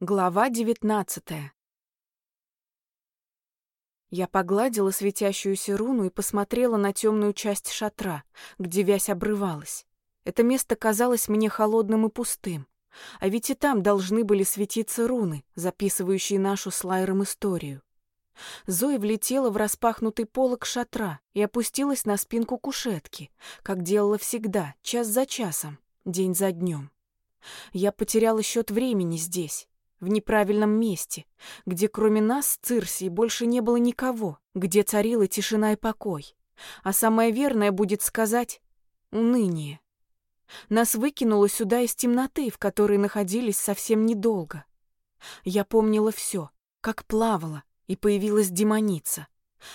Глава девятнадцатая. Я погладила светящуюся руну и посмотрела на темную часть шатра, где вязь обрывалась. Это место казалось мне холодным и пустым. А ведь и там должны были светиться руны, записывающие нашу с Лайером историю. Зоя влетела в распахнутый полог шатра и опустилась на спинку кушетки, как делала всегда, час за часом, день за днем. Я потеряла счет времени здесь в неправильном месте, где кроме нас с Цирсией больше не было никого, где царила тишина и покой. А самое верное будет сказать — уныние. Нас выкинуло сюда из темноты, в которой находились совсем недолго. Я помнила все, как плавала, и появилась демоница.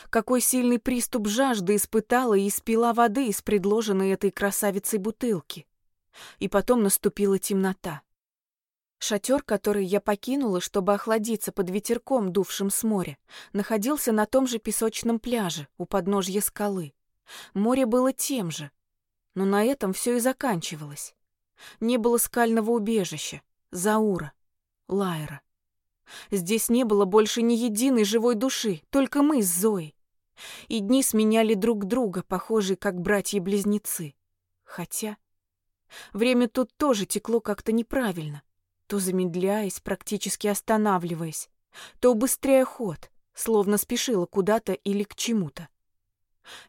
Какой сильный приступ жажды испытала и испила воды из предложенной этой красавицей бутылки. И потом наступила темнота. Шатер, который я покинула, чтобы охладиться под ветерком, дувшим с моря, находился на том же песочном пляже у подножья скалы. Море было тем же, но на этом все и заканчивалось. Не было скального убежища, Заура, Лайра. Здесь не было больше ни единой живой души, только мы с Зоей. И дни сменяли друг друга, похожие как братья-близнецы. Хотя время тут тоже текло как-то неправильно то замедляясь, практически останавливаясь, то убыстряя ход, словно спешила куда-то или к чему-то.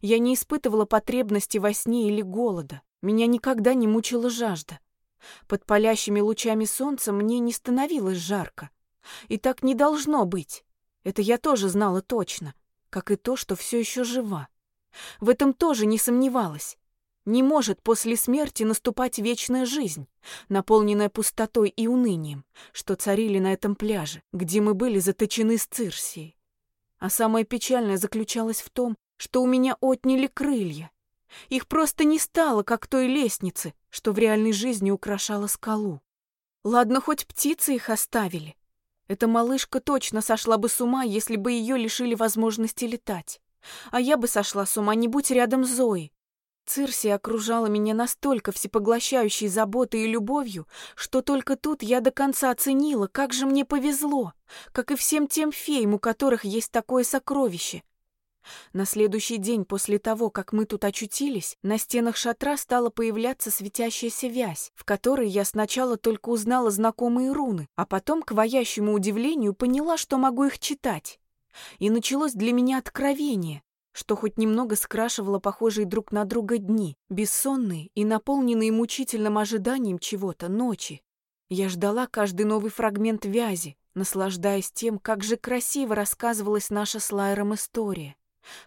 Я не испытывала потребности во сне или голода, меня никогда не мучила жажда. Под палящими лучами солнца мне не становилось жарко. И так не должно быть. Это я тоже знала точно, как и то, что все еще жива. В этом тоже не сомневалась. Не может после смерти наступать вечная жизнь, наполненная пустотой и унынием, что царили на этом пляже, где мы были заточены с Цирсией. А самое печальное заключалось в том, что у меня отняли крылья. Их просто не стало, как той лестницы, что в реальной жизни украшала скалу. Ладно, хоть птицы их оставили. Эта малышка точно сошла бы с ума, если бы ее лишили возможности летать. А я бы сошла с ума, не будь рядом Зои, Цирси окружала меня настолько всепоглощающей заботой и любовью, что только тут я до конца оценила, как же мне повезло, как и всем тем феям, у которых есть такое сокровище. На следующий день после того, как мы тут очутились, на стенах шатра стала появляться светящаяся вязь, в которой я сначала только узнала знакомые руны, а потом, к воящему удивлению, поняла, что могу их читать. И началось для меня откровение, что хоть немного скрашивало похожие друг на друга дни, бессонные и наполненные мучительным ожиданием чего-то ночи. Я ждала каждый новый фрагмент вязи, наслаждаясь тем, как же красиво рассказывалась наша с Лайером история.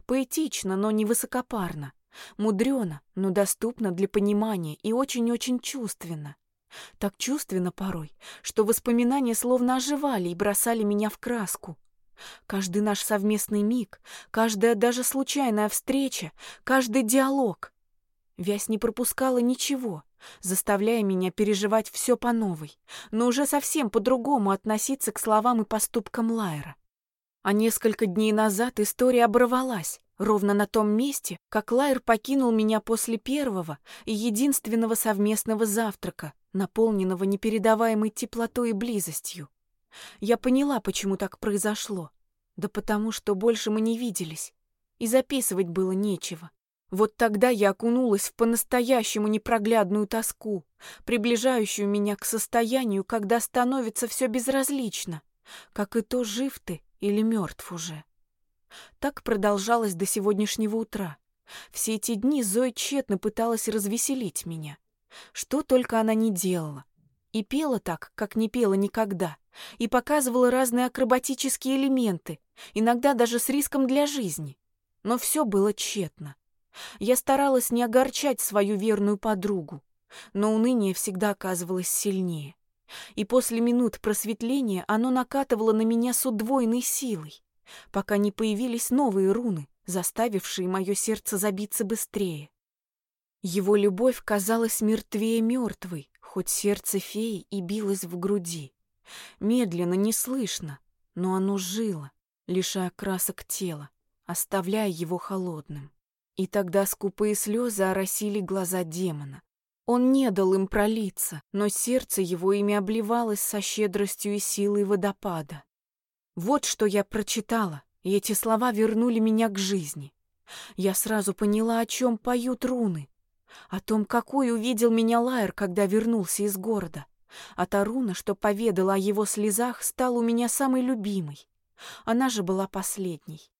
Поэтично, но не высокопарно. Мудрено, но доступно для понимания и очень-очень чувственно. Так чувственно порой, что воспоминания словно оживали и бросали меня в краску. Каждый наш совместный миг, каждая даже случайная встреча, каждый диалог. Вязь не пропускала ничего, заставляя меня переживать все по новой, но уже совсем по-другому относиться к словам и поступкам Лайера. А несколько дней назад история оборвалась, ровно на том месте, как Лайер покинул меня после первого и единственного совместного завтрака, наполненного непередаваемой теплотой и близостью. Я поняла, почему так произошло. Да потому, что больше мы не виделись, и записывать было нечего. Вот тогда я окунулась в по-настоящему непроглядную тоску, приближающую меня к состоянию, когда становится все безразлично, как и то, жив ты или мертв уже. Так продолжалось до сегодняшнего утра. Все эти дни Зоя тщетно пыталась развеселить меня. Что только она не делала. И пела так, как не пела никогда — и показывала разные акробатические элементы, иногда даже с риском для жизни. Но все было тщетно. Я старалась не огорчать свою верную подругу, но уныние всегда оказывалось сильнее. И после минут просветления оно накатывало на меня с удвоенной силой, пока не появились новые руны, заставившие мое сердце забиться быстрее. Его любовь казалась мертвее мертвой, хоть сердце феи и билось в груди. Медленно, неслышно, но оно жило, лишая красок тела, оставляя его холодным. И тогда скупые слезы оросили глаза демона. Он не дал им пролиться, но сердце его ими обливалось со щедростью и силой водопада. Вот что я прочитала, и эти слова вернули меня к жизни. Я сразу поняла, о чем поют руны. О том, какой увидел меня Лайер, когда вернулся из города. А та руна, что поведала о его слезах, стала у меня самой любимой. Она же была последней.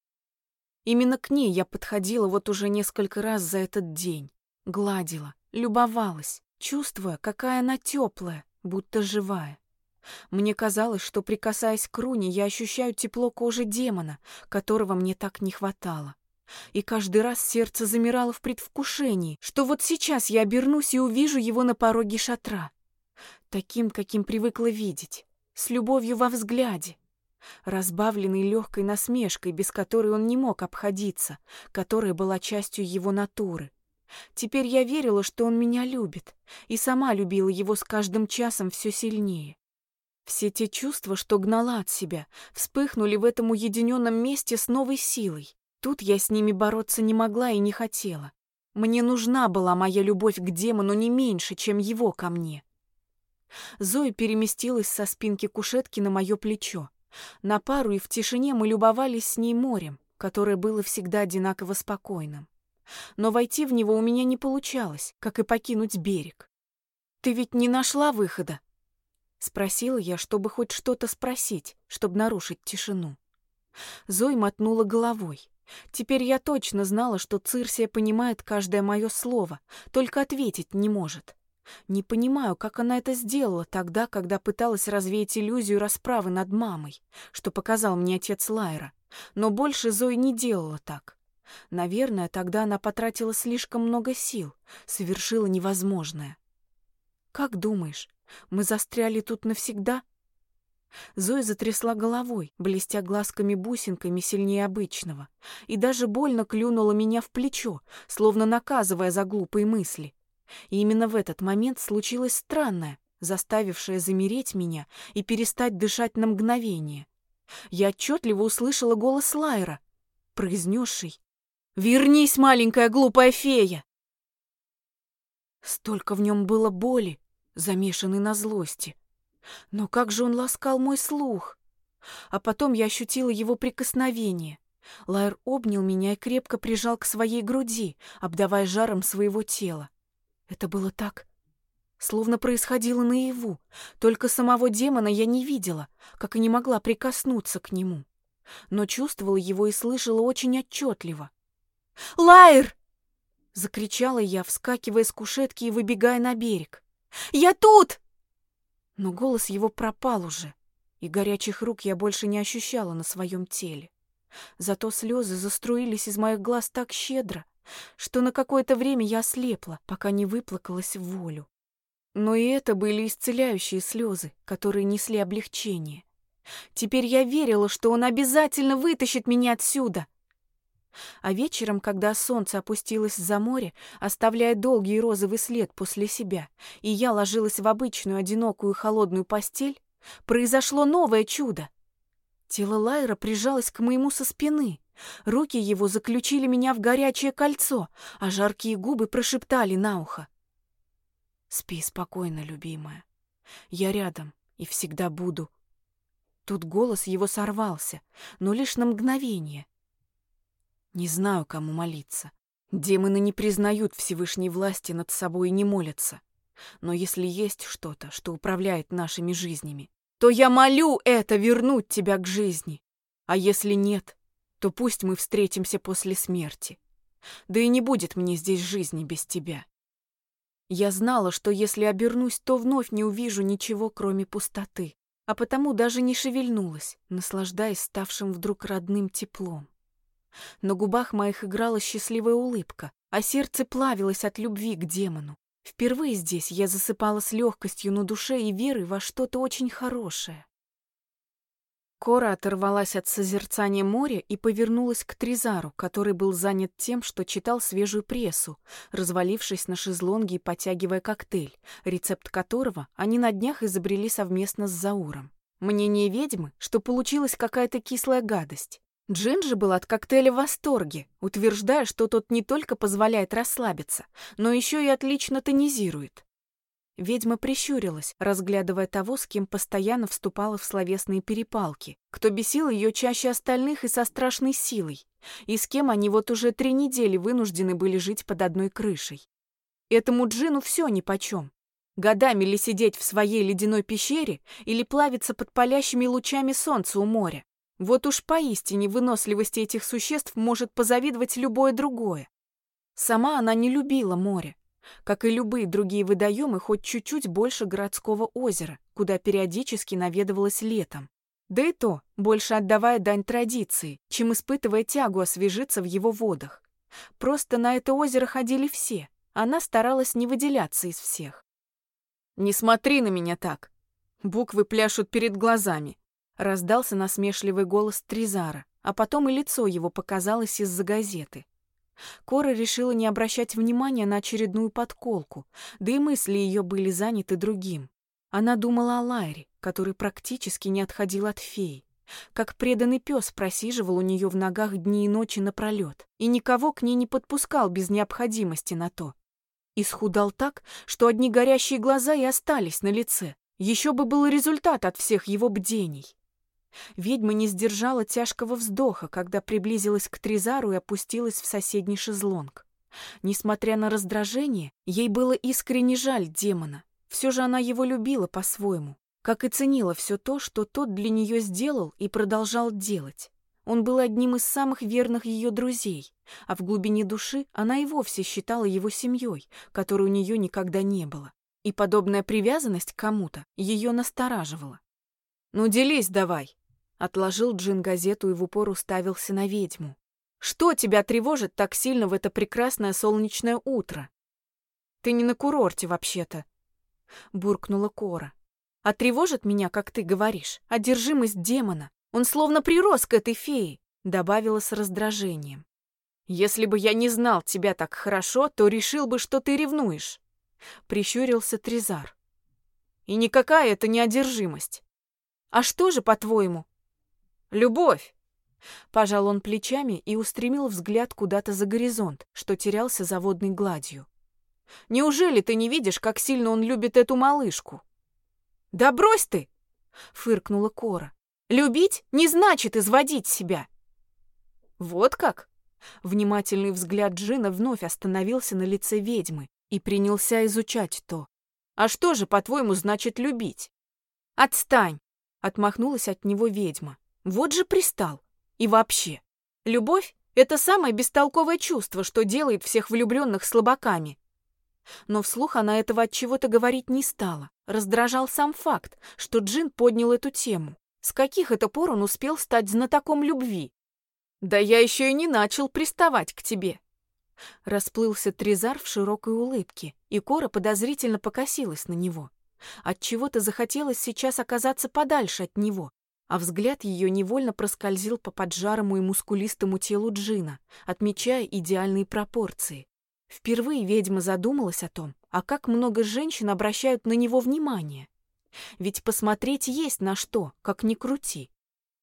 Именно к ней я подходила вот уже несколько раз за этот день. Гладила, любовалась, чувствуя, какая она теплая, будто живая. Мне казалось, что, прикасаясь к руне, я ощущаю тепло кожи демона, которого мне так не хватало. И каждый раз сердце замирало в предвкушении, что вот сейчас я обернусь и увижу его на пороге шатра. Таким, каким привыкла видеть, с любовью во взгляде, разбавленный легкой насмешкой, без которой он не мог обходиться, которая была частью его натуры. Теперь я верила, что он меня любит, и сама любила его с каждым часом все сильнее. Все те чувства, что гнала от себя, вспыхнули в этом уединенном месте с новой силой. Тут я с ними бороться не могла и не хотела. Мне нужна была моя любовь к демону не меньше, чем его ко мне. Зоя переместилась со спинки кушетки на мое плечо. На пару и в тишине мы любовались с ней морем, которое было всегда одинаково спокойным. Но войти в него у меня не получалось, как и покинуть берег. «Ты ведь не нашла выхода?» Спросила я, чтобы хоть что-то спросить, чтобы нарушить тишину. Зой мотнула головой. Теперь я точно знала, что Цирсия понимает каждое мое слово, только ответить не может. Не понимаю, как она это сделала тогда, когда пыталась развеять иллюзию расправы над мамой, что показал мне отец Лайра. Но больше Зои не делала так. Наверное, тогда она потратила слишком много сил, совершила невозможное. «Как думаешь, мы застряли тут навсегда?» Зоя затрясла головой, блестя глазками-бусинками сильнее обычного, и даже больно клюнула меня в плечо, словно наказывая за глупые мысли. И именно в этот момент случилось странное, заставившее замереть меня и перестать дышать на мгновение. Я отчетливо услышала голос Лайра, произнесший «Вернись, маленькая глупая фея!» Столько в нем было боли, замешанной на злости. Но как же он ласкал мой слух! А потом я ощутила его прикосновение. Лайер обнял меня и крепко прижал к своей груди, обдавая жаром своего тела. Это было так, словно происходило наяву, только самого демона я не видела, как и не могла прикоснуться к нему. Но чувствовала его и слышала очень отчетливо. «Лайер!» — закричала я, вскакивая с кушетки и выбегая на берег. «Я тут!» Но голос его пропал уже, и горячих рук я больше не ощущала на своем теле. Зато слезы заструились из моих глаз так щедро, что на какое-то время я ослепла, пока не выплакалась в волю. Но и это были исцеляющие слезы, которые несли облегчение. Теперь я верила, что он обязательно вытащит меня отсюда. А вечером, когда солнце опустилось за море, оставляя долгий розовый след после себя, и я ложилась в обычную одинокую холодную постель, произошло новое чудо. Тело Лайра прижалось к моему со спины. Руки его заключили меня в горячее кольцо, а жаркие губы прошептали на ухо. «Спи спокойно, любимая. Я рядом и всегда буду». Тут голос его сорвался, но лишь на мгновение — не знаю, кому молиться. Демоны не признают Всевышней власти над собой и не молятся. Но если есть что-то, что управляет нашими жизнями, то я молю это вернуть тебя к жизни. А если нет, то пусть мы встретимся после смерти. Да и не будет мне здесь жизни без тебя. Я знала, что если обернусь, то вновь не увижу ничего, кроме пустоты, а потому даже не шевельнулась, наслаждаясь ставшим вдруг родным теплом. На губах моих играла счастливая улыбка, а сердце плавилось от любви к демону. Впервые здесь я засыпала с легкостью на душе и верой во что-то очень хорошее. Кора оторвалась от созерцания моря и повернулась к Тризару, который был занят тем, что читал свежую прессу, развалившись на шезлонге и потягивая коктейль, рецепт которого они на днях изобрели совместно с Зауром. Мнение ведьмы, что получилась какая-то кислая гадость. Джин же был от коктейля в восторге, утверждая, что тот не только позволяет расслабиться, но еще и отлично тонизирует. Ведьма прищурилась, разглядывая того, с кем постоянно вступала в словесные перепалки, кто бесил ее чаще остальных и со страшной силой, и с кем они вот уже три недели вынуждены были жить под одной крышей. Этому Джину все нипочем. Годами ли сидеть в своей ледяной пещере или плавиться под палящими лучами солнца у моря? Вот уж поистине выносливости этих существ может позавидовать любое другое. Сама она не любила море, как и любые другие водоемы, хоть чуть-чуть больше городского озера, куда периодически наведывалась летом. Да и то, больше отдавая дань традиции, чем испытывая тягу освежиться в его водах. Просто на это озеро ходили все, она старалась не выделяться из всех. «Не смотри на меня так!» Буквы пляшут перед глазами. Раздался насмешливый голос Тризара, а потом и лицо его показалось из-за газеты. Кора решила не обращать внимания на очередную подколку, да и мысли ее были заняты другим. Она думала о Лайре, который практически не отходил от феи. Как преданный пес просиживал у нее в ногах дни и ночи напролет, и никого к ней не подпускал без необходимости на то. Исхудал так, что одни горящие глаза и остались на лице. Еще бы был результат от всех его бдений. Ведьма не сдержала тяжкого вздоха, когда приблизилась к Тризару и опустилась в соседний шезлонг. Несмотря на раздражение, ей было искренне жаль демона. Все же она его любила по-своему, как и ценила все то, что тот для нее сделал и продолжал делать. Он был одним из самых верных ее друзей, а в глубине души она и вовсе считала его семьей, которой у нее никогда не было. И подобная привязанность к кому-то ее настораживала. «Ну, делись давай!» Отложил Джин газету и в упор уставился на ведьму. «Что тебя тревожит так сильно в это прекрасное солнечное утро?» «Ты не на курорте вообще-то», — буркнула Кора. «А тревожит меня, как ты говоришь, одержимость демона. Он словно прирос к этой фее», — добавила с раздражением. «Если бы я не знал тебя так хорошо, то решил бы, что ты ревнуешь», — прищурился Тризар. «И никакая это не одержимость. А что же, по-твоему, Любовь!» Пожал он плечами и устремил взгляд куда-то за горизонт, что терялся за водной гладью. «Неужели ты не видишь, как сильно он любит эту малышку?» «Да брось ты!» — фыркнула Кора. «Любить не значит изводить себя!» «Вот как?» Внимательный взгляд Джина вновь остановился на лице ведьмы и принялся изучать то. «А что же, по-твоему, значит любить?» «Отстань!» — отмахнулась от него ведьма. Вот же пристал. И вообще, любовь — это самое бестолковое чувство, что делает всех влюбленных слабаками. Но вслух она этого от чего-то говорить не стала. Раздражал сам факт, что Джин поднял эту тему. С каких это пор он успел стать знатоком любви? Да я еще и не начал приставать к тебе. Расплылся Тризар в широкой улыбке, и Кора подозрительно покосилась на него. От чего то захотелось сейчас оказаться подальше от него, а взгляд ее невольно проскользил по поджарому и мускулистому телу Джина, отмечая идеальные пропорции. Впервые ведьма задумалась о том, а как много женщин обращают на него внимание. Ведь посмотреть есть на что, как ни крути.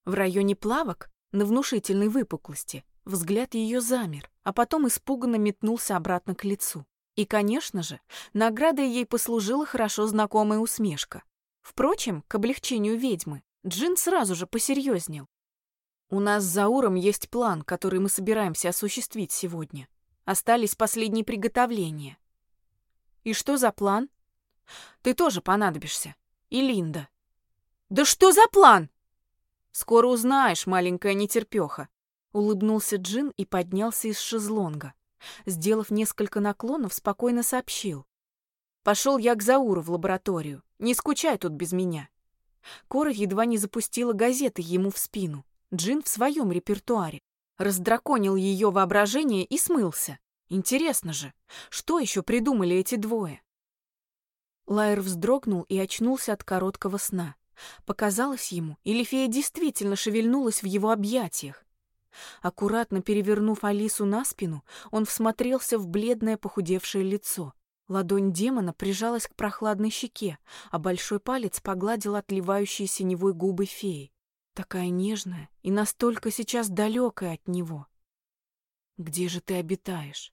В районе плавок, на внушительной выпуклости, взгляд ее замер, а потом испуганно метнулся обратно к лицу. И, конечно же, наградой ей послужила хорошо знакомая усмешка. Впрочем, к облегчению ведьмы, Джин сразу же посерьезнел. «У нас с Зауром есть план, который мы собираемся осуществить сегодня. Остались последние приготовления». «И что за план?» «Ты тоже понадобишься. И Линда». «Да что за план?» «Скоро узнаешь, маленькая нетерпеха», — улыбнулся Джин и поднялся из шезлонга. Сделав несколько наклонов, спокойно сообщил. «Пошел я к Зауру в лабораторию. Не скучай тут без меня. Кора едва не запустила газеты ему в спину. Джин в своем репертуаре. Раздраконил ее воображение и смылся. Интересно же, что еще придумали эти двое? Лайер вздрогнул и очнулся от короткого сна. Показалось ему, или фея действительно шевельнулась в его объятиях. Аккуратно перевернув Алису на спину, он всмотрелся в бледное похудевшее лицо. Ладонь демона прижалась к прохладной щеке, а большой палец погладил отливающие синевой губы феи. Такая нежная и настолько сейчас далекая от него. Где же ты обитаешь?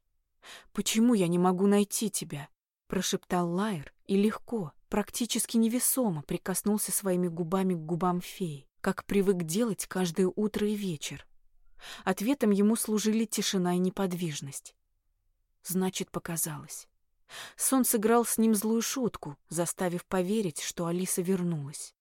Почему я не могу найти тебя? Прошептал Лайер и легко, практически невесомо прикоснулся своими губами к губам феи, как привык делать каждое утро и вечер. Ответом ему служили тишина и неподвижность. Значит, показалось. Сон сыграл с ним злую шутку, заставив поверить, что Алиса вернулась.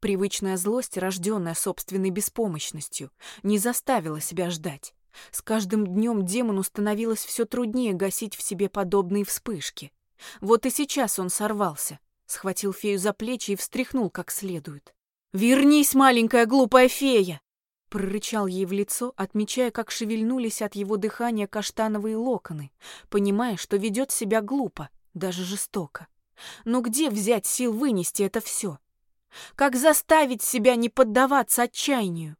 Привычная злость, рожденная собственной беспомощностью, не заставила себя ждать. С каждым днем демону становилось все труднее гасить в себе подобные вспышки. Вот и сейчас он сорвался, схватил фею за плечи и встряхнул как следует. «Вернись, маленькая глупая фея!» Прорычал ей в лицо, отмечая, как шевельнулись от его дыхания каштановые локоны, понимая, что ведет себя глупо, даже жестоко. Но где взять сил вынести это все? Как заставить себя не поддаваться отчаянию?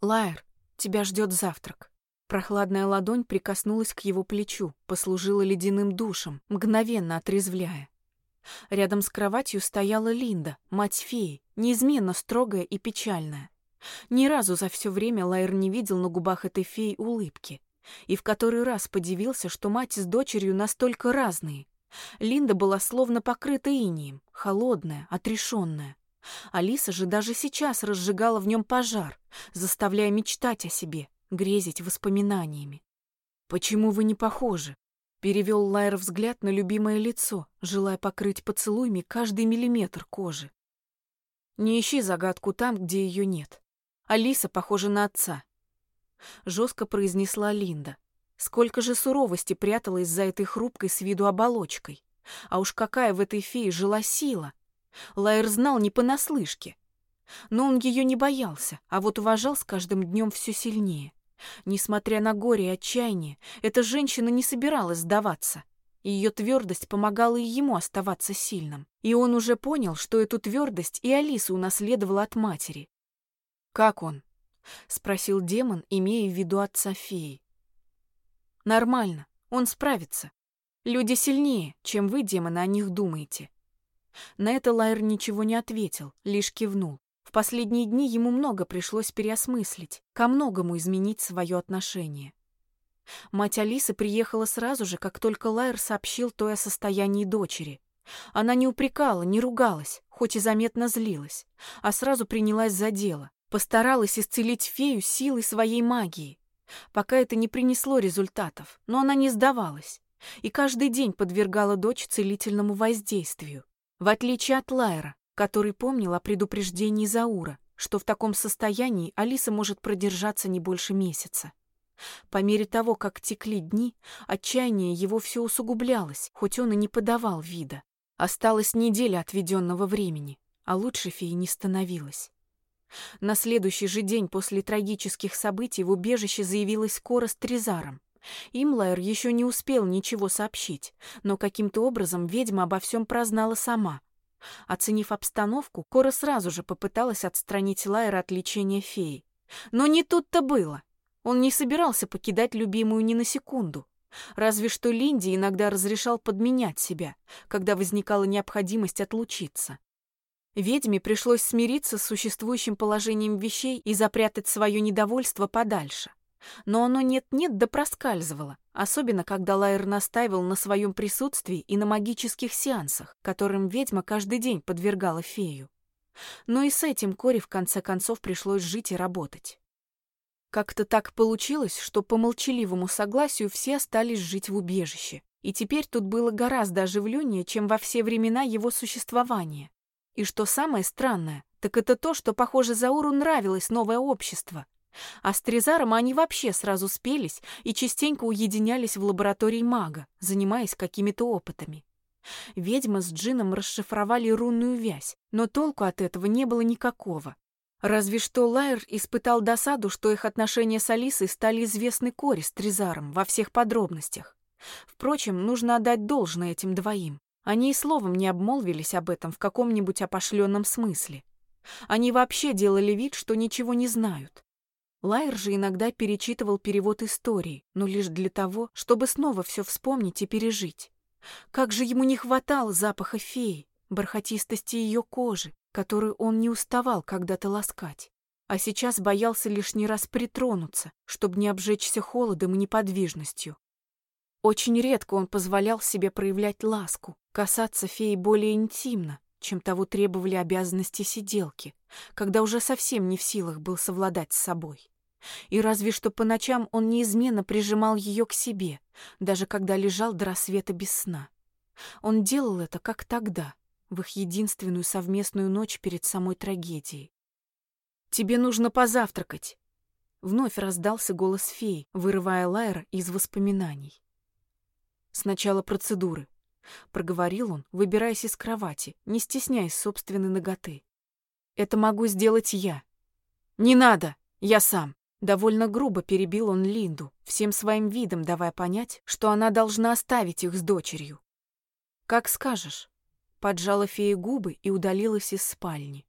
Лайер, тебя ждет завтрак. Прохладная ладонь прикоснулась к его плечу, послужила ледяным душем, мгновенно отрезвляя. Рядом с кроватью стояла Линда, мать феи, неизменно строгая и печальная. Ни разу за все время Лайер не видел на губах этой феи улыбки. И в который раз подивился, что мать с дочерью настолько разные. Линда была словно покрыта инием, холодная, отрешенная. Алиса же даже сейчас разжигала в нем пожар, заставляя мечтать о себе, грезить воспоминаниями. «Почему вы не похожи?» Перевел Лайер взгляд на любимое лицо, желая покрыть поцелуями каждый миллиметр кожи. Не ищи загадку там, где ее нет. Алиса похожа на отца. Жестко произнесла Линда. Сколько же суровости пряталась за этой хрупкой с виду оболочкой. А уж какая в этой фее жила сила. Лайер знал не понаслышке. Но он ее не боялся, а вот уважал с каждым днем все сильнее. Несмотря на горе и отчаяние, эта женщина не собиралась сдаваться. Ее твердость помогала и ему оставаться сильным. И он уже понял, что эту твердость и Алиса унаследовала от матери. «Как он?» — спросил демон, имея в виду отца феи. «Нормально, он справится. Люди сильнее, чем вы, демоны, о них думаете». На это Лайер ничего не ответил, лишь кивнул. В последние дни ему много пришлось переосмыслить, ко многому изменить свое отношение. Мать Алисы приехала сразу же, как только Лайер сообщил той о состоянии дочери. Она не упрекала, не ругалась, хоть и заметно злилась, а сразу принялась за дело, Постаралась исцелить фею силой своей магии. Пока это не принесло результатов, но она не сдавалась и каждый день подвергала дочь целительному воздействию. В отличие от Лайра, который помнил о предупреждении Заура, что в таком состоянии Алиса может продержаться не больше месяца. По мере того, как текли дни, отчаяние его все усугублялось, хоть он и не подавал вида. Осталась неделя отведенного времени, а лучше феи не становилось. На следующий же день после трагических событий в убежище заявилась Кора с Тризаром. Имлайер еще не успел ничего сообщить, но каким-то образом ведьма обо всем прознала сама. Оценив обстановку, Кора сразу же попыталась отстранить Лайера от лечения феи. Но не тут-то было. Он не собирался покидать любимую ни на секунду. Разве что Линди иногда разрешал подменять себя, когда возникала необходимость отлучиться. Ведьме пришлось смириться с существующим положением вещей и запрятать свое недовольство подальше. Но оно нет-нет да проскальзывало, особенно когда Лайер настаивал на своем присутствии и на магических сеансах, которым ведьма каждый день подвергала фею. Но и с этим Коре в конце концов пришлось жить и работать. Как-то так получилось, что по молчаливому согласию все остались жить в убежище, и теперь тут было гораздо оживленнее, чем во все времена его существования. И что самое странное, так это то, что, похоже, Зауру нравилось новое общество. А с Тризаром они вообще сразу спелись и частенько уединялись в лаборатории мага, занимаясь какими-то опытами. Ведьма с Джином расшифровали рунную вязь, но толку от этого не было никакого. Разве что Лайер испытал досаду, что их отношения с Алисой стали известны Коре с Тризаром во всех подробностях. Впрочем, нужно отдать должное этим двоим. Они и словом не обмолвились об этом в каком-нибудь опошленном смысле. Они вообще делали вид, что ничего не знают. Лайер же иногда перечитывал перевод истории, но лишь для того, чтобы снова все вспомнить и пережить. Как же ему не хватало запаха феи, бархатистости ее кожи, которую он не уставал когда-то ласкать. а сейчас боялся лишний раз притронуться, чтобы не обжечься холодом и неподвижностью. Очень редко он позволял себе проявлять ласку, касаться феи более интимно, чем того требовали обязанности сиделки, когда уже совсем не в силах был совладать с собой. И разве что по ночам он неизменно прижимал ее к себе, даже когда лежал до рассвета без сна. Он делал это, как тогда, в их единственную совместную ночь перед самой трагедией. «Тебе нужно позавтракать!» Вновь раздался голос феи, вырывая Лайра из воспоминаний. «Сначала процедуры», — проговорил он, выбираясь из кровати, не стесняясь собственной ноготы. «Это могу сделать я». «Не надо! Я сам!» Довольно грубо перебил он Линду, всем своим видом давая понять, что она должна оставить их с дочерью. «Как скажешь», — поджала фея губы и удалилась из спальни.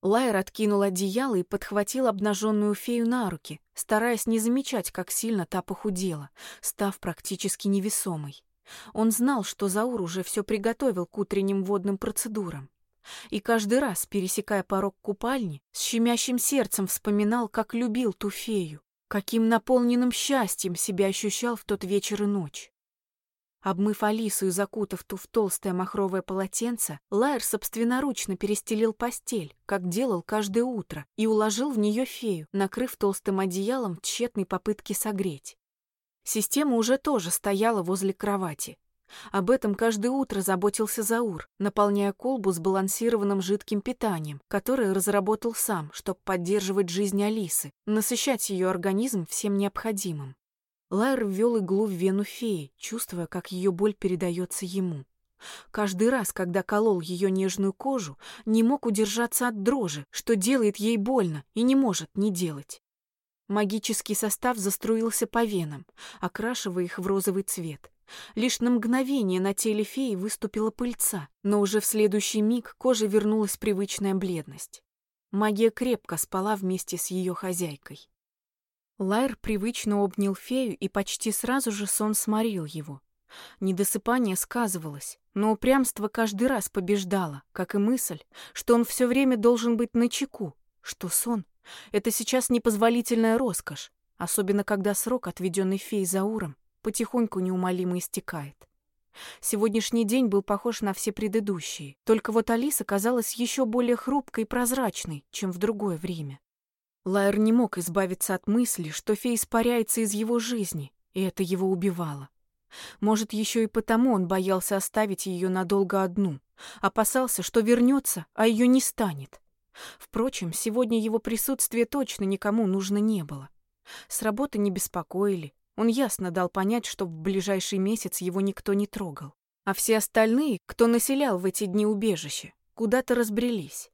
Лайер откинул одеяло и подхватил обнаженную фею на руки, стараясь не замечать, как сильно та похудела, став практически невесомой. Он знал, что Заур уже все приготовил к утренним водным процедурам. И каждый раз, пересекая порог купальни, с щемящим сердцем вспоминал, как любил ту фею, каким наполненным счастьем себя ощущал в тот вечер и ночь. Обмыв Алису и закутав ту в толстое махровое полотенце, Лайер собственноручно перестелил постель, как делал каждое утро, и уложил в нее фею, накрыв толстым одеялом в тщетной попытке согреть. Система уже тоже стояла возле кровати. Об этом каждое утро заботился Заур, наполняя колбу сбалансированным жидким питанием, которое разработал сам, чтобы поддерживать жизнь Алисы, насыщать ее организм всем необходимым. Лайер ввел иглу в вену феи, чувствуя, как ее боль передается ему. Каждый раз, когда колол ее нежную кожу, не мог удержаться от дрожи, что делает ей больно и не может не делать. Магический состав заструился по венам, окрашивая их в розовый цвет. Лишь на мгновение на теле феи выступила пыльца, но уже в следующий миг коже вернулась привычная бледность. Магия крепко спала вместе с ее хозяйкой. Лайр привычно обнял фею, и почти сразу же сон сморил его. Недосыпание сказывалось, но упрямство каждый раз побеждало, как и мысль, что он все время должен быть начеку, что сон — это сейчас непозволительная роскошь, особенно когда срок, отведенный феей Зауром, потихоньку неумолимо истекает. Сегодняшний день был похож на все предыдущие, только вот Алиса казалась еще более хрупкой и прозрачной, чем в другое время. Лайер не мог избавиться от мысли, что фея испаряется из его жизни, и это его убивало. Может, еще и потому он боялся оставить ее надолго одну, опасался, что вернется, а ее не станет. Впрочем, сегодня его присутствие точно никому нужно не было. С работы не беспокоили, он ясно дал понять, что в ближайший месяц его никто не трогал. А все остальные, кто населял в эти дни убежище, куда-то разбрелись.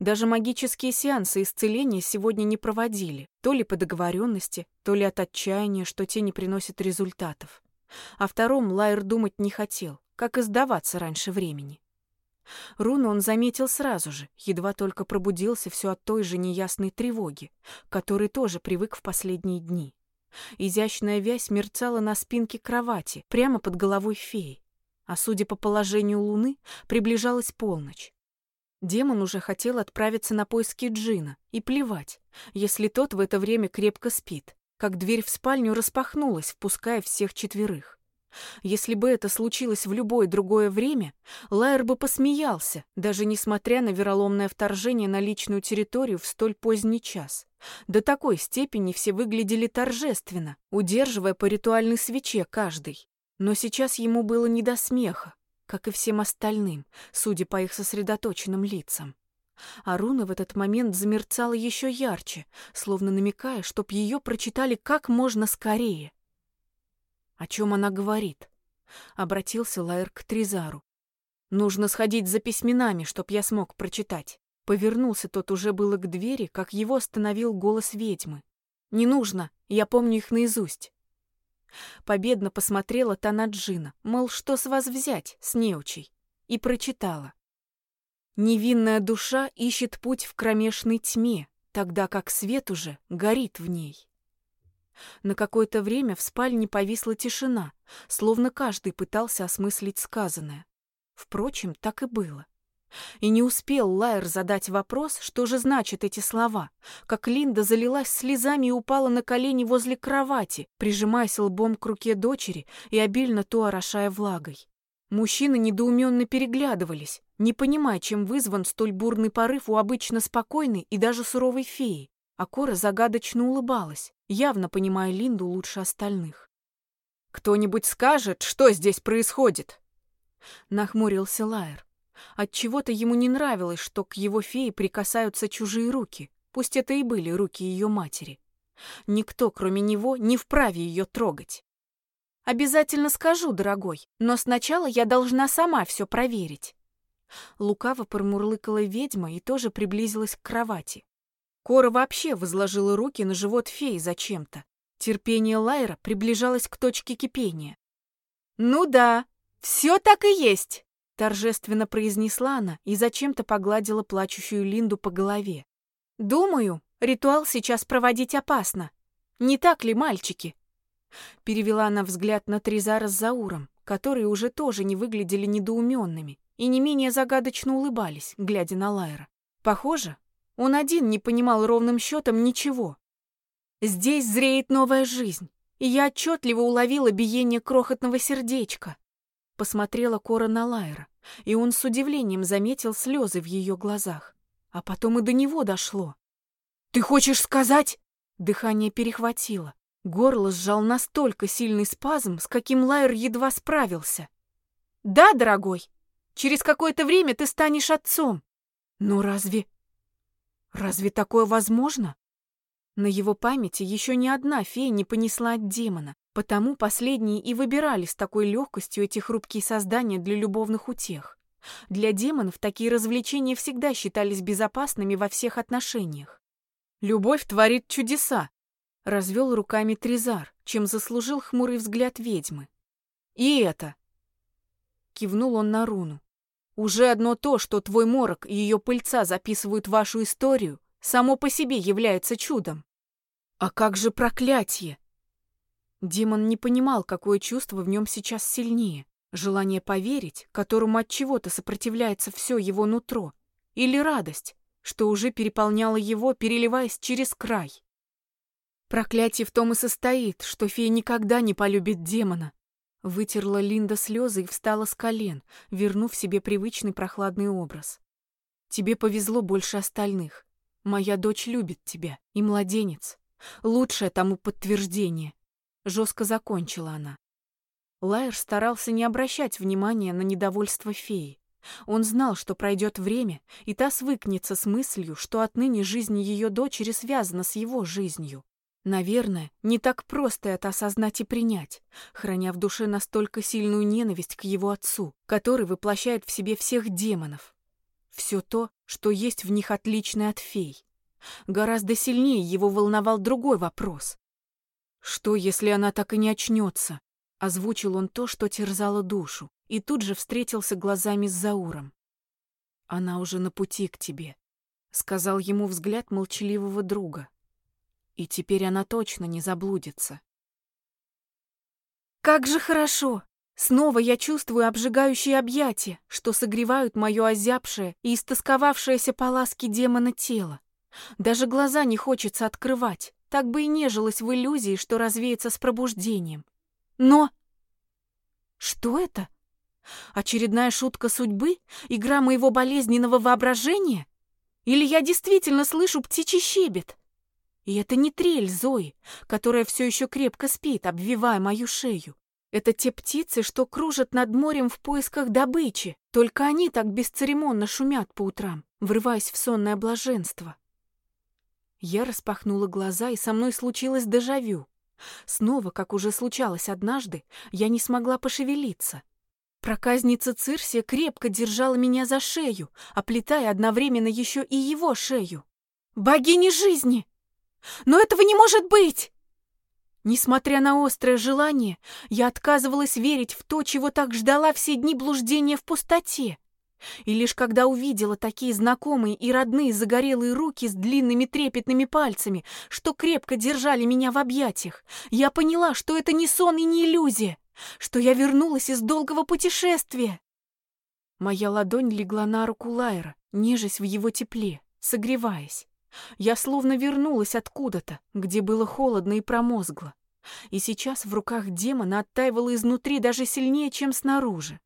Даже магические сеансы исцеления сегодня не проводили, то ли по договоренности, то ли от отчаяния, что те не приносят результатов. О втором Лайер думать не хотел, как и сдаваться раньше времени. Руну он заметил сразу же, едва только пробудился все от той же неясной тревоги, которой тоже привык в последние дни. Изящная вязь мерцала на спинке кровати, прямо под головой феи. А судя по положению луны, приближалась полночь. Демон уже хотел отправиться на поиски Джина, и плевать, если тот в это время крепко спит, как дверь в спальню распахнулась, впуская всех четверых. Если бы это случилось в любое другое время, Лайер бы посмеялся, даже несмотря на вероломное вторжение на личную территорию в столь поздний час. До такой степени все выглядели торжественно, удерживая по ритуальной свече каждый. Но сейчас ему было не до смеха, как и всем остальным, судя по их сосредоточенным лицам. А руна в этот момент замерцала еще ярче, словно намекая, чтоб ее прочитали как можно скорее. О чем она говорит? Обратился Лайер к Тризару. Нужно сходить за письменами, чтоб я смог прочитать. Повернулся тот уже было к двери, как его остановил голос ведьмы. «Не нужно, я помню их наизусть». Победно посмотрела та на Джина, мол, что с вас взять, с неучей, и прочитала. «Невинная душа ищет путь в кромешной тьме, тогда как свет уже горит в ней». На какое-то время в спальне повисла тишина, словно каждый пытался осмыслить сказанное. Впрочем, так и было. И не успел Лайер задать вопрос, что же значат эти слова, как Линда залилась слезами и упала на колени возле кровати, прижимаясь лбом к руке дочери и обильно то орошая влагой. Мужчины недоуменно переглядывались, не понимая, чем вызван столь бурный порыв у обычно спокойной и даже суровой феи. А Кора загадочно улыбалась, явно понимая Линду лучше остальных. «Кто-нибудь скажет, что здесь происходит?» Нахмурился Лайер. Отчего-то ему не нравилось, что к его фее прикасаются чужие руки, пусть это и были руки ее матери. Никто, кроме него, не вправе ее трогать. «Обязательно скажу, дорогой, но сначала я должна сама все проверить». Лукаво промурлыкала ведьма и тоже приблизилась к кровати. Кора вообще возложила руки на живот феи зачем-то. Терпение Лайра приближалось к точке кипения. «Ну да, все так и есть!» Торжественно произнесла она и зачем-то погладила плачущую Линду по голове. «Думаю, ритуал сейчас проводить опасно. Не так ли, мальчики?» Перевела она взгляд на Тризара с Зауром, которые уже тоже не выглядели недоуменными и не менее загадочно улыбались, глядя на Лайра. Похоже, он один не понимал ровным счетом ничего. Здесь зреет новая жизнь, и я отчетливо уловила биение крохотного сердечка. Посмотрела Кора на Лайра и он с удивлением заметил слезы в ее глазах. А потом и до него дошло. «Ты хочешь сказать?» Дыхание перехватило. Горло сжал настолько сильный спазм, с каким Лайер едва справился. «Да, дорогой, через какое-то время ты станешь отцом. Но разве... разве такое возможно?» На его памяти еще ни одна фея не понесла от демона, Потому последние и выбирали с такой легкостью эти хрупкие создания для любовных утех. Для демонов такие развлечения всегда считались безопасными во всех отношениях. «Любовь творит чудеса», — развел руками Тризар, чем заслужил хмурый взгляд ведьмы. «И это...» — кивнул он на руну. «Уже одно то, что твой морок и ее пыльца записывают вашу историю, само по себе является чудом. А как же проклятие? Димон не понимал, какое чувство в нем сейчас сильнее. Желание поверить, которому от чего-то сопротивляется все его нутро, или радость, что уже переполняло его, переливаясь через край. Проклятие в том и состоит, что фея никогда не полюбит демона. Вытерла Линда слезы и встала с колен, вернув себе привычный прохладный образ. Тебе повезло больше остальных. Моя дочь любит тебя, и младенец. Лучшее тому подтверждение. Жестко закончила она. Лайер старался не обращать внимания на недовольство феи. Он знал, что пройдет время, и та свыкнется с мыслью, что отныне жизнь ее дочери связана с его жизнью. Наверное, не так просто это осознать и принять, храня в душе настолько сильную ненависть к его отцу, который воплощает в себе всех демонов. Все то, что есть в них отличное от фей. Гораздо сильнее его волновал другой вопрос. Что, если она так и не очнется? Озвучил он то, что терзало душу, и тут же встретился глазами с Зауром. Она уже на пути к тебе, сказал ему взгляд молчаливого друга. И теперь она точно не заблудится. Как же хорошо! Снова я чувствую обжигающие объятия, что согревают мое озябшее и истосковавшееся по ласке демона тело. Даже глаза не хочется открывать так бы и нежилась в иллюзии, что развеется с пробуждением. Но... Что это? Очередная шутка судьбы? Игра моего болезненного воображения? Или я действительно слышу птичий щебет? И это не трель Зои, которая все еще крепко спит, обвивая мою шею. Это те птицы, что кружат над морем в поисках добычи. Только они так бесцеремонно шумят по утрам, врываясь в сонное блаженство. Я распахнула глаза, и со мной случилось дежавю. Снова, как уже случалось однажды, я не смогла пошевелиться. Проказница Цирсия крепко держала меня за шею, оплетая одновременно еще и его шею. «Богиня жизни! Но этого не может быть!» Несмотря на острое желание, я отказывалась верить в то, чего так ждала все дни блуждения в пустоте. И лишь когда увидела такие знакомые и родные загорелые руки с длинными трепетными пальцами, что крепко держали меня в объятиях, я поняла, что это не сон и не иллюзия, что я вернулась из долгого путешествия. Моя ладонь легла на руку Лайра, нежась в его тепле, согреваясь. Я словно вернулась откуда-то, где было холодно и промозгло. И сейчас в руках демона оттаивало изнутри даже сильнее, чем снаружи.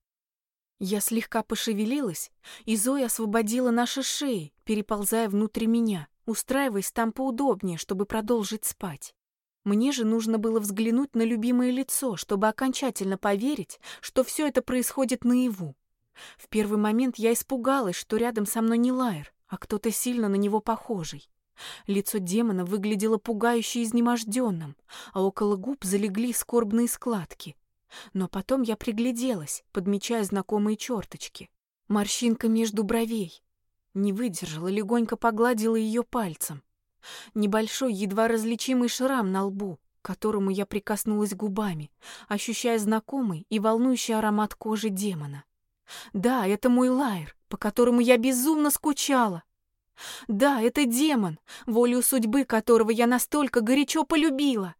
Я слегка пошевелилась, и Зоя освободила наши шеи, переползая внутрь меня, устраиваясь там поудобнее, чтобы продолжить спать. Мне же нужно было взглянуть на любимое лицо, чтобы окончательно поверить, что все это происходит наяву. В первый момент я испугалась, что рядом со мной не Лайер, а кто-то сильно на него похожий. Лицо демона выглядело пугающе изнеможденным, а около губ залегли скорбные складки. Но потом я пригляделась, подмечая знакомые черточки. Морщинка между бровей. Не выдержала, легонько погладила ее пальцем. Небольшой, едва различимый шрам на лбу, к которому я прикоснулась губами, ощущая знакомый и волнующий аромат кожи демона. Да, это мой лайер, по которому я безумно скучала. Да, это демон, волю судьбы которого я настолько горячо полюбила.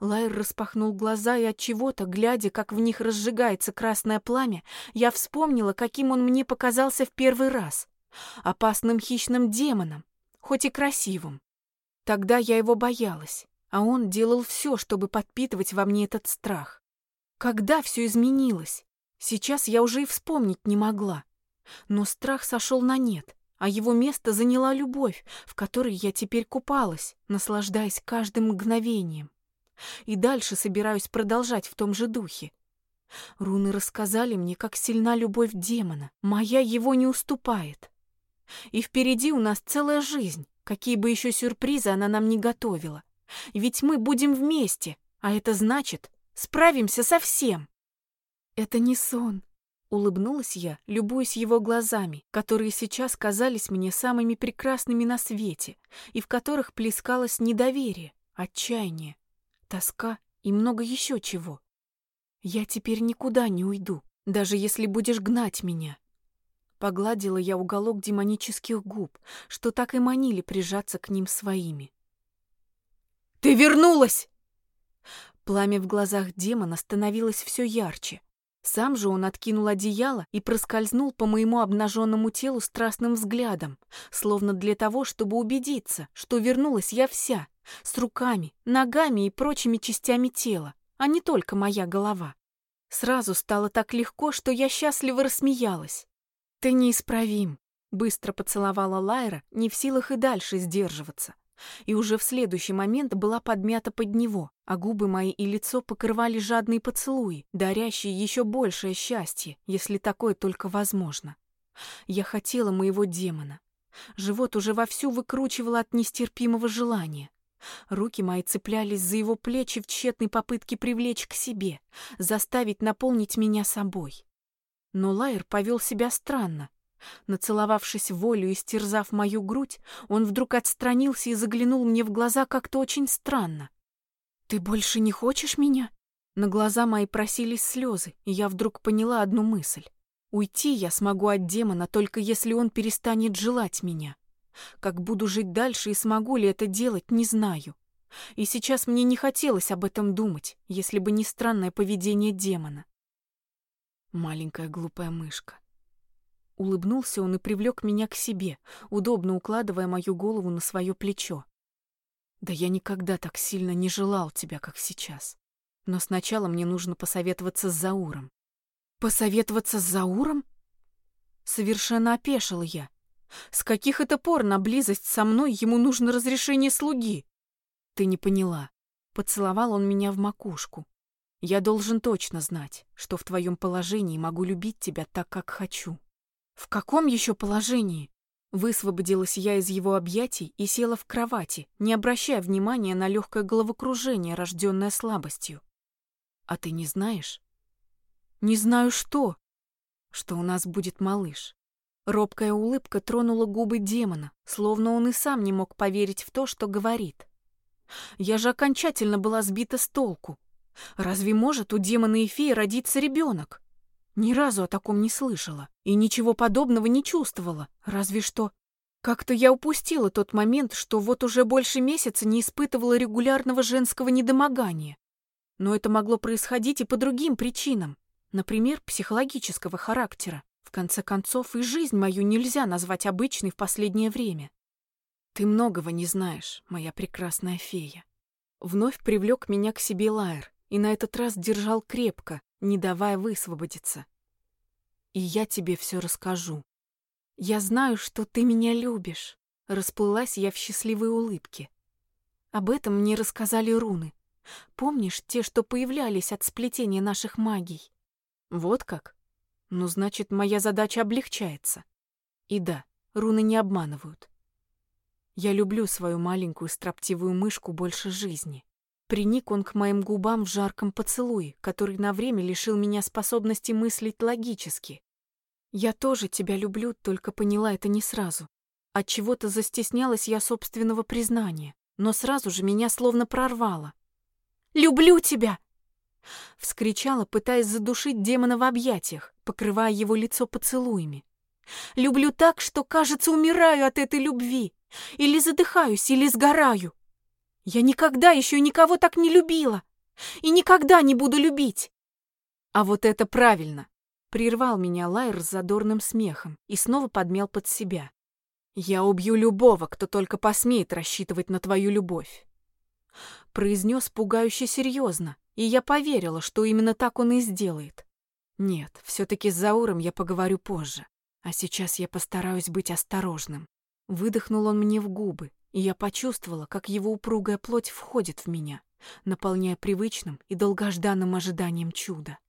Лайер распахнул глаза, и от чего-то, глядя, как в них разжигается красное пламя, я вспомнила, каким он мне показался в первый раз. Опасным хищным демоном, хоть и красивым. Тогда я его боялась, а он делал все, чтобы подпитывать во мне этот страх. Когда все изменилось? Сейчас я уже и вспомнить не могла. Но страх сошел на нет, а его место заняла любовь, в которой я теперь купалась, наслаждаясь каждым мгновением. И дальше собираюсь продолжать в том же духе. Руны рассказали мне, как сильна любовь демона. Моя его не уступает. И впереди у нас целая жизнь, какие бы еще сюрпризы она нам не готовила. Ведь мы будем вместе, а это значит, справимся со всем. Это не сон. Улыбнулась я, любуясь его глазами, которые сейчас казались мне самыми прекрасными на свете, и в которых плескалось недоверие, отчаяние, тоска и много еще чего. Я теперь никуда не уйду, даже если будешь гнать меня. Погладила я уголок демонических губ, что так и манили прижаться к ним своими. «Ты вернулась!» Пламя в глазах демона становилось все ярче. Сам же он откинул одеяло и проскользнул по моему обнаженному телу страстным взглядом, словно для того, чтобы убедиться, что вернулась я вся, с руками, ногами и прочими частями тела, а не только моя голова. Сразу стало так легко, что я счастливо рассмеялась. «Ты неисправим», — быстро поцеловала Лайра, не в силах и дальше сдерживаться. И уже в следующий момент была подмята под него, а губы мои и лицо покрывали жадные поцелуи, дарящие еще большее счастье, если такое только возможно. Я хотела моего демона. Живот уже вовсю выкручивало от нестерпимого желания. Руки мои цеплялись за его плечи в тщетной попытке привлечь к себе, заставить наполнить меня собой. Но Лайер повел себя странно. Нацеловавшись волю и стерзав мою грудь, он вдруг отстранился и заглянул мне в глаза как-то очень странно. «Ты больше не хочешь меня?» На глаза мои просились слезы, и я вдруг поняла одну мысль. Уйти я смогу от демона, только если он перестанет желать меня. Как буду жить дальше и смогу ли это делать, не знаю. И сейчас мне не хотелось об этом думать, если бы не странное поведение демона. Маленькая глупая мышка. Улыбнулся он и привлек меня к себе, удобно укладывая мою голову на свое плечо. Да я никогда так сильно не желал тебя, как сейчас. Но сначала мне нужно посоветоваться с Зауром. Посоветоваться с Зауром? Совершенно опешила я. С каких это пор на близость со мной ему нужно разрешение слуги? Ты не поняла. Поцеловал он меня в макушку. Я должен точно знать, что в твоем положении могу любить тебя так, как хочу. В каком еще положении? Высвободилась я из его объятий и села в кровати, не обращая внимания на легкое головокружение, рожденное слабостью. А ты не знаешь? Не знаю что. Что у нас будет малыш. Робкая улыбка тронула губы демона, словно он и сам не мог поверить в то, что говорит. Я же окончательно была сбита с толку. Разве может у демона и феи родиться ребенок? Ни разу о таком не слышала и ничего подобного не чувствовала, разве что... Как-то я упустила тот момент, что вот уже больше месяца не испытывала регулярного женского недомогания. Но это могло происходить и по другим причинам, например, психологического характера В конце концов, и жизнь мою нельзя назвать обычной в последнее время. Ты многого не знаешь, моя прекрасная фея. Вновь привлек меня к себе Лайер и на этот раз держал крепко, не давая высвободиться. И я тебе все расскажу. Я знаю, что ты меня любишь. Расплылась я в счастливой улыбке. Об этом мне рассказали руны. Помнишь те, что появлялись от сплетения наших магий? Вот как? Ну, значит, моя задача облегчается. И да, руны не обманывают. Я люблю свою маленькую строптивую мышку больше жизни. Приник он к моим губам в жарком поцелуе, который на время лишил меня способности мыслить логически. Я тоже тебя люблю, только поняла это не сразу. От чего-то застеснялась я собственного признания, но сразу же меня словно прорвало. «Люблю тебя!» Вскричала, пытаясь задушить демона в объятиях, покрывая его лицо поцелуями. «Люблю так, что, кажется, умираю от этой любви!» Или задыхаюсь, или сгораю. Я никогда еще никого так не любила. И никогда не буду любить. А вот это правильно. Прервал меня Лайер с задорным смехом и снова подмял под себя. Я убью любого, кто только посмеет рассчитывать на твою любовь. Произнес пугающе серьезно, и я поверила, что именно так он и сделает. Нет, все-таки с Зауром я поговорю позже, а сейчас я постараюсь быть осторожным. Выдохнул он мне в губы, и я почувствовала, как его упругая плоть входит в меня, наполняя привычным и долгожданным ожиданием чуда.